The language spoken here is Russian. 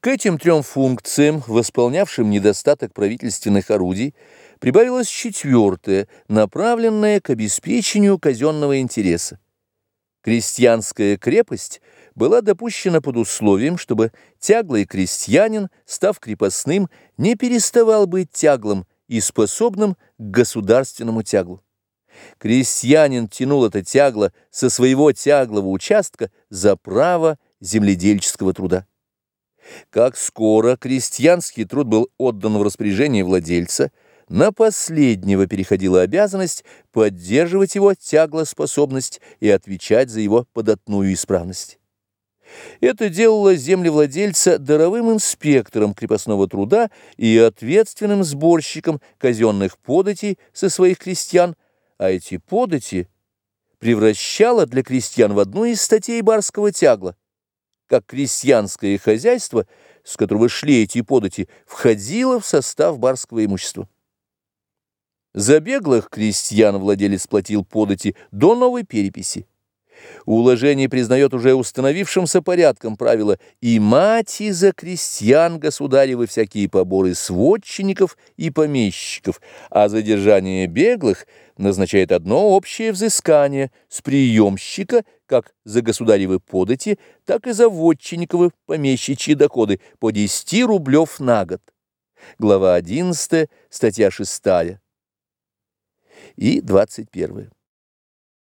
К этим трем функциям, восполнявшим недостаток правительственных орудий, прибавилось четвертое, направленное к обеспечению казенного интереса. Крестьянская крепость была допущена под условием, чтобы тяглый крестьянин, став крепостным, не переставал быть тяглом и способным к государственному тяглу. Крестьянин тянул это тягло со своего тяглого участка за право земледельческого труда. Как скоро крестьянский труд был отдан в распоряжение владельца, на последнего переходила обязанность поддерживать его тяглоспособность и отвечать за его податную исправность. Это делало землевладельца даровым инспектором крепостного труда и ответственным сборщиком казенных податей со своих крестьян, а эти подати превращало для крестьян в одну из статей барского тягла как крестьянское хозяйство, с которого шли эти подати, входило в состав барского имущества. За беглых крестьян владелец платил подати до новой переписи. Уложение признает уже установившимся порядком правила «и мать и за крестьян государевы всякие поборы сводчинников и помещиков, а задержание беглых назначает одно общее взыскание с приемщика как за государевы подати, так и за вотчинниковы помещичьи доходы по 10 рублев на год». Глава 11, статья 6 и 21.